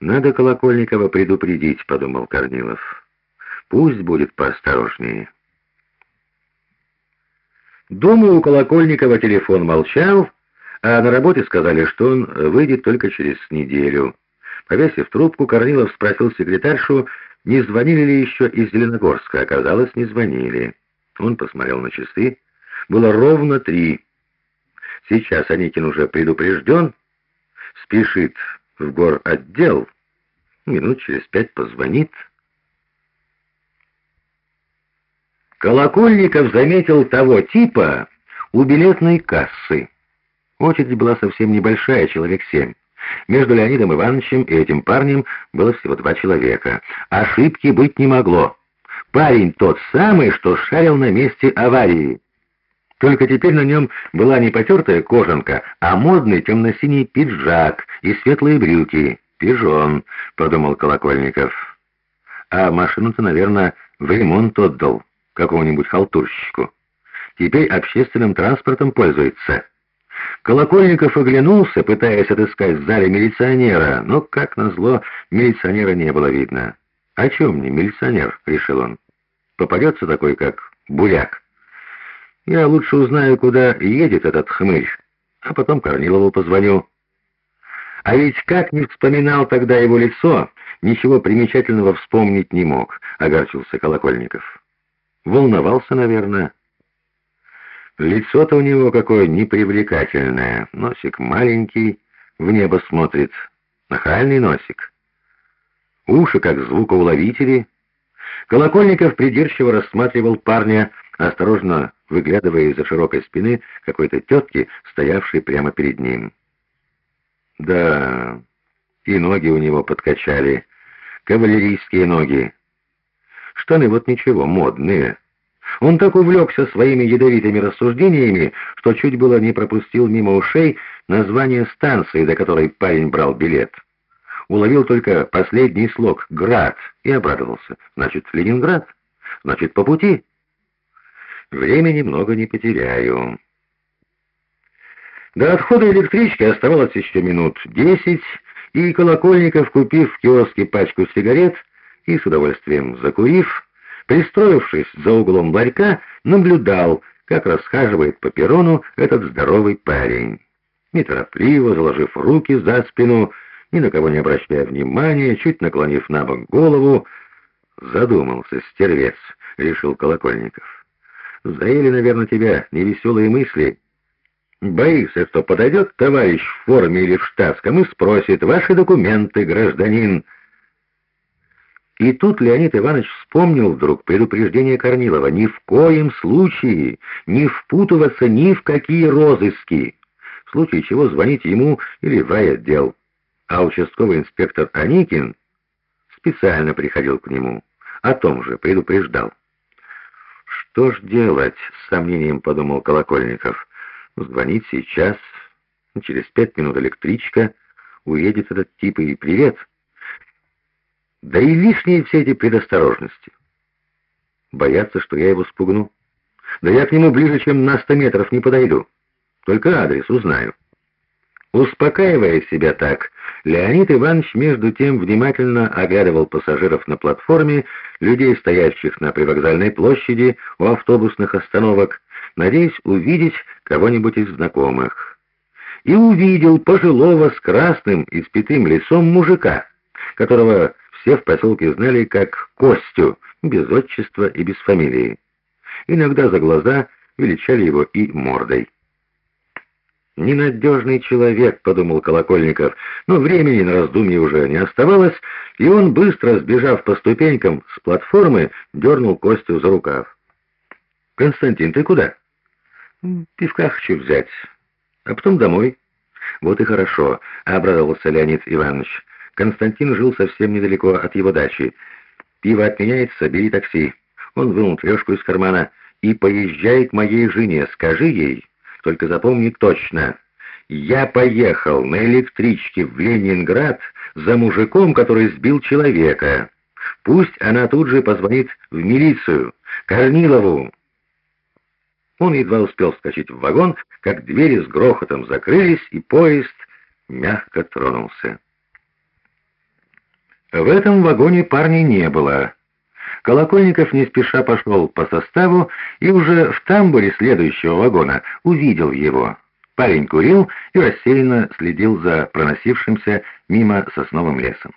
«Надо Колокольникова предупредить», — подумал Корнилов. «Пусть будет поосторожнее». Дома у Колокольникова телефон молчал, а на работе сказали, что он выйдет только через неделю. Повесив трубку, Корнилов спросил секретаршу, не звонили ли еще из Зеленогорска. Оказалось, не звонили. Он посмотрел на часы. Было ровно три. Сейчас Аникин уже предупрежден, спешит в гор отдел. Минут через пять позвонит. Колокольников заметил того типа у билетной кассы. Очередь была совсем небольшая, человек семь. Между Леонидом Ивановичем и этим парнем было всего два человека. Ошибки быть не могло. Парень тот самый, что шарил на месте аварии. Только теперь на нем была не потертая кожанка, а модный темно-синий пиджак и светлые брюки. «Пижон», — подумал Колокольников. «А машину-то, наверное, в ремонт отдал какому-нибудь халтурщику. Теперь общественным транспортом пользуется». Колокольников оглянулся, пытаясь отыскать в зале милиционера, но, как назло, милиционера не было видно. «О чем мне милиционер?» — решил он. «Попадется такой, как буряк». Я лучше узнаю, куда едет этот хмырь, а потом Корнилову позвоню. А ведь как не вспоминал тогда его лицо, ничего примечательного вспомнить не мог, огорчился Колокольников. Волновался, наверное. Лицо-то у него какое непривлекательное, носик маленький, в небо смотрит, нахальный носик. Уши, как звукоуловители. Колокольников придирчиво рассматривал парня, осторожно выглядывая из-за широкой спины какой-то тетки, стоявшей прямо перед ним. Да, и ноги у него подкачали, кавалерийские ноги. Штаны вот ничего, модные. Он так увлекся своими ядовитыми рассуждениями, что чуть было не пропустил мимо ушей название станции, до которой парень брал билет. Уловил только последний слог «Град» и обрадовался. Значит, Ленинград? Значит, по пути? Времени много не потеряю. До отхода электрички оставалось еще минут десять, и Колокольников, купив в киоске пачку сигарет и с удовольствием закурив, пристроившись за углом ларька, наблюдал, как расхаживает по перрону этот здоровый парень. Неторопливо, заложив руки за спину, ни на кого не обращая внимания, чуть наклонив на бок голову, задумался стервец, решил Колокольников. Заели, наверное, тебя невеселые мысли. Боишься, что подойдет товарищ в форме или в штатском и спросит «Ваши документы, гражданин?» И тут Леонид Иванович вспомнил вдруг предупреждение Корнилова ни в коем случае не впутываться ни в какие розыски, в случае чего звонить ему или в райотдел. А участковый инспектор Аникин специально приходил к нему, о том же предупреждал. «Что ж делать?» — с сомнением подумал Колокольников. «Звонить сейчас. Через пять минут электричка. Уедет этот тип и привет. Да и лишние все эти предосторожности. Боятся, что я его спугну. Да я к нему ближе, чем на сто метров не подойду. Только адрес узнаю». Успокаивая себя так, Леонид Иванович между тем внимательно оглядывал пассажиров на платформе, людей, стоящих на привокзальной площади у автобусных остановок, надеясь увидеть кого-нибудь из знакомых. И увидел пожилого с красным и спитым лицом мужика, которого все в поселке знали как Костю, без отчества и без фамилии. Иногда за глаза величали его и мордой. «Ненадежный человек», — подумал Колокольников, но времени на раздумье уже не оставалось, и он, быстро сбежав по ступенькам с платформы, дернул Костю за рукав. «Константин, ты куда?» «Пивка хочу взять, а потом домой». «Вот и хорошо», — обрадовался Леонид Иванович. Константин жил совсем недалеко от его дачи. «Пиво отменяется, бери такси». Он вынул трешку из кармана. «И поезжай к моей жене, скажи ей, только запомни точно. Я поехал на электричке в Ленинград за мужиком, который сбил человека. Пусть она тут же позвонит в милицию, Корнилову. Он едва успел вскочить в вагон, как двери с грохотом закрылись, и поезд мягко тронулся. В этом вагоне парней не было. Колокольников не спеша пошел по составу и уже в тамбуре следующего вагона увидел его. Парень курил и рассеянно следил за проносившимся мимо сосновым лесом.